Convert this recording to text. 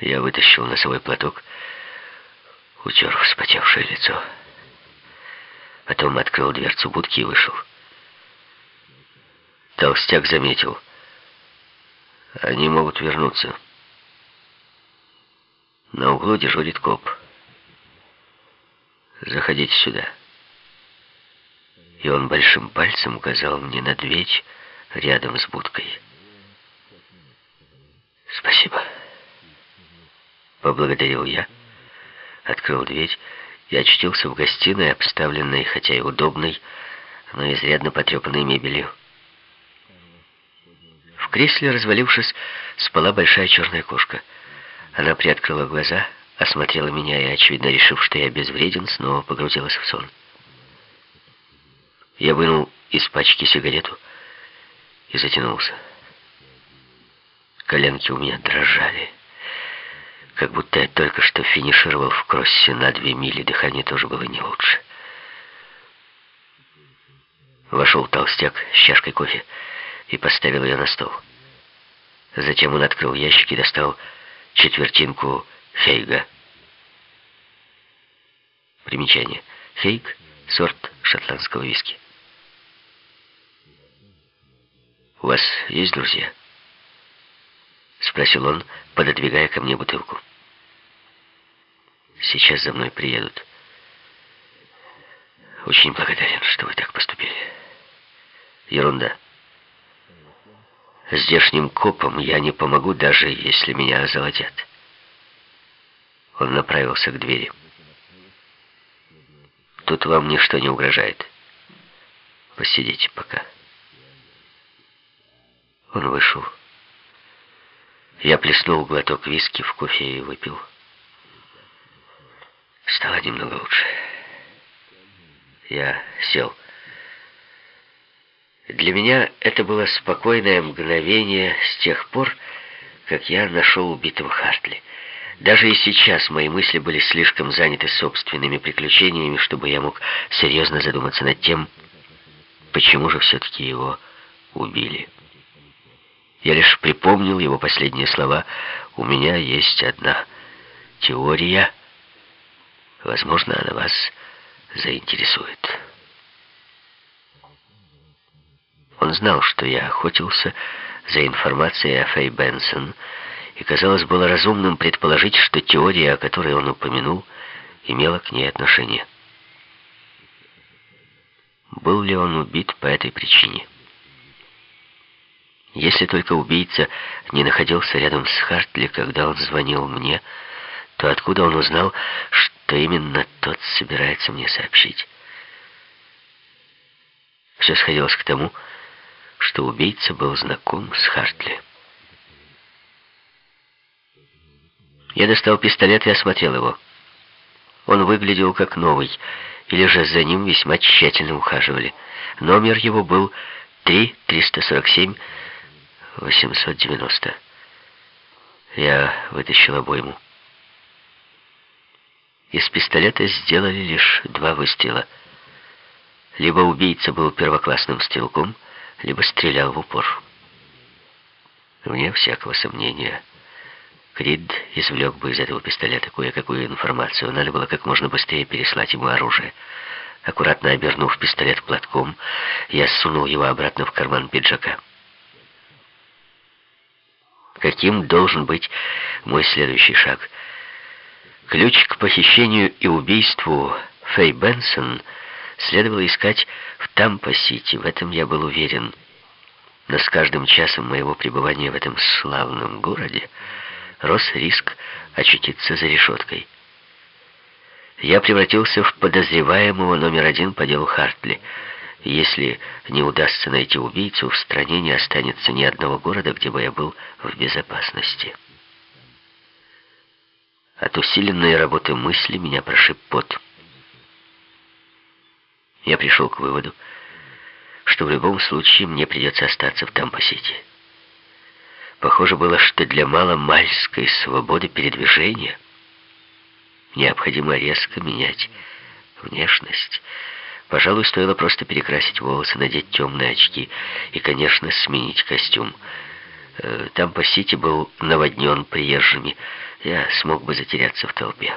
Я вытащил носовой платок, утер вспотевшее лицо. Потом открыл дверцу будки и вышел. Толстяк заметил. Они могут вернуться. На углу дежурит коп. Заходите сюда. И он большим пальцем указал мне на дверь рядом с будкой. Поблагодарил я, открыл дверь и очутился в гостиной, обставленной, хотя и удобной, но изрядно потрепанной мебелью. В кресле, развалившись, спала большая черная кошка. Она приоткрыла глаза, осмотрела меня и, очевидно, решив, что я безвреден, снова погрузилась в сон. Я вынул из пачки сигарету и затянулся. Коленки у меня дрожали, как будто я только что финишировал в кроссе на две мили, дыхание тоже было не лучше. Вошел толстяк с чашкой кофе и поставил ее на стол. Затем он открыл ящик и достал четвертинку Хейга. Примечание. Хейг — сорт шотландского виски. «У вас есть друзья?» Спросил он, пододвигая ко мне бутылку. «Сейчас за мной приедут. Очень благодарен, что вы так поступили. Ерунда. Здешним копам я не помогу, даже если меня озолотят». Он направился к двери. «Тут вам ничто не угрожает. Посидите пока». Он вышел. Я плеснул глоток виски в кофе и выпил. Стало немного лучше. Я сел. Для меня это было спокойное мгновение с тех пор, как я нашел убитого Хартли. Даже и сейчас мои мысли были слишком заняты собственными приключениями, чтобы я мог серьезно задуматься над тем, почему же все-таки его убили. Я лишь припомнил его последние слова. «У меня есть одна теория. Возможно, она вас заинтересует». Он знал, что я охотился за информацией о Фэй Бенсон, и, казалось, было разумным предположить, что теория, о которой он упомянул, имела к ней отношение. Был ли он убит по этой причине? Если только убийца не находился рядом с Хартли, когда он звонил мне, то откуда он узнал, что именно тот собирается мне сообщить? Все сходилось к тому, что убийца был знаком с Хартли. Я достал пистолет и осмотрел его. Он выглядел как новый, или же за ним весьма тщательно ухаживали. Номер его был 3-347 890. Я вытащил обойму. Из пистолета сделали лишь два выстрела. Либо убийца был первоклассным стрелком, либо стрелял в упор. Вне всякого сомнения, Крид извлек бы из этого пистолета кое-какую информацию. Надо было как можно быстрее переслать ему оружие. Аккуратно обернув пистолет платком, я сунул его обратно в карман пиджака каким должен быть мой следующий шаг. Ключ к похищению и убийству Фэй Бенсон следовало искать в Тампа-Сити, в этом я был уверен. Но с каждым часом моего пребывания в этом славном городе рос риск очутиться за решеткой. Я превратился в подозреваемого номер один по делу Хартли — если не удастся найти убийцу, в стране не останется ни одного города, где бы я был в безопасности. От усиленной работы мысли меня прошиб пот. Я пришел к выводу, что в любом случае мне придется остаться в Тампа-Сити. Похоже было, что для маломальской свободы передвижения необходимо резко менять внешность, Пожалуй, стоило просто перекрасить волосы, надеть темные очки и, конечно, сменить костюм. Э, там по Сити был наводнен приезжими. Я смог бы затеряться в толпе.